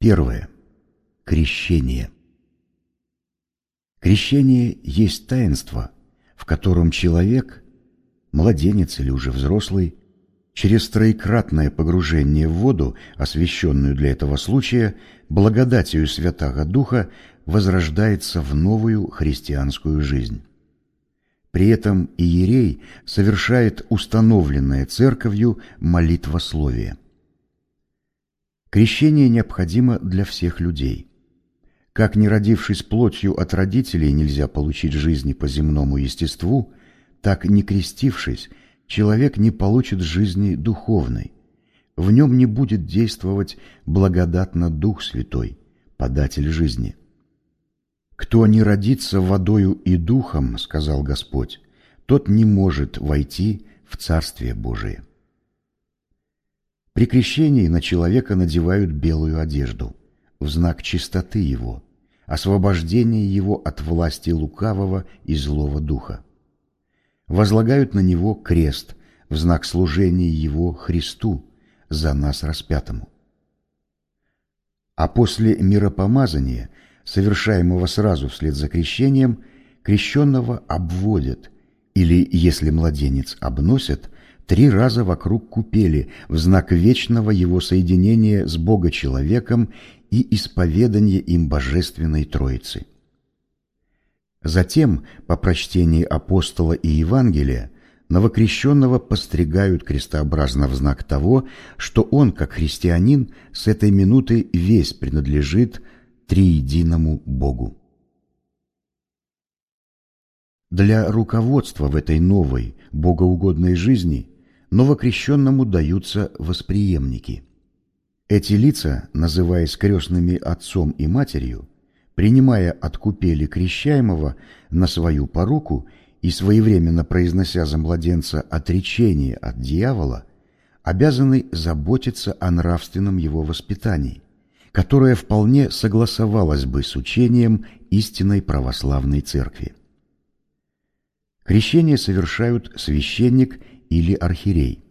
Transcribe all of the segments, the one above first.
Первое. Крещение. Крещение есть таинство, в котором человек, младенец или уже взрослый, через троекратное погружение в воду, освященную для этого случая, благодатью Святаго Духа возрождается в новую христианскую жизнь. При этом иерей совершает установленное церковью молитвословие. Крещение необходимо для всех людей. Как не родившись плотью от родителей нельзя получить жизни по земному естеству, так не крестившись, человек не получит жизни духовной. В нем не будет действовать благодатно Дух Святой, податель жизни. «Кто не родится водою и духом, — сказал Господь, — тот не может войти в Царствие Божие». При крещении на человека надевают белую одежду в знак чистоты его, освобождения его от власти лукавого и злого духа. Возлагают на него крест в знак служения его Христу за нас распятому. А после миропомазания, совершаемого сразу вслед за крещением, крещенного обводят, или, если младенец обносят, три раза вокруг купели в знак вечного его соединения с Бога-человеком и исповедания им Божественной Троицы. Затем, по прочтении апостола и Евангелия, новокрещенного постригают крестообразно в знак того, что он, как христианин, с этой минуты весь принадлежит триединому Богу. Для руководства в этой новой, богоугодной жизни новокрещенному даются восприемники. Эти лица, называясь крестными отцом и матерью, принимая от купели крещаемого на свою поруку и своевременно произнося за младенца отречение от дьявола, обязаны заботиться о нравственном его воспитании, которое вполне согласовалось бы с учением истинной православной церкви. Крещение совершают священник или архиерей.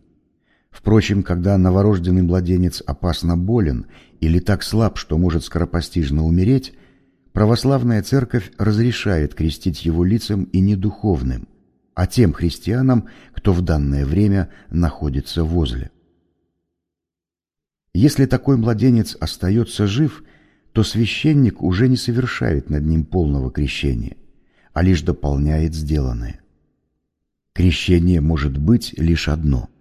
Впрочем, когда новорожденный младенец опасно болен или так слаб, что может скоропостижно умереть, православная церковь разрешает крестить его лицам и не духовным, а тем христианам, кто в данное время находится возле. Если такой младенец остается жив, то священник уже не совершает над ним полного крещения, а лишь дополняет сделанное. Крещение может быть лишь одно –